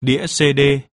đĩa cd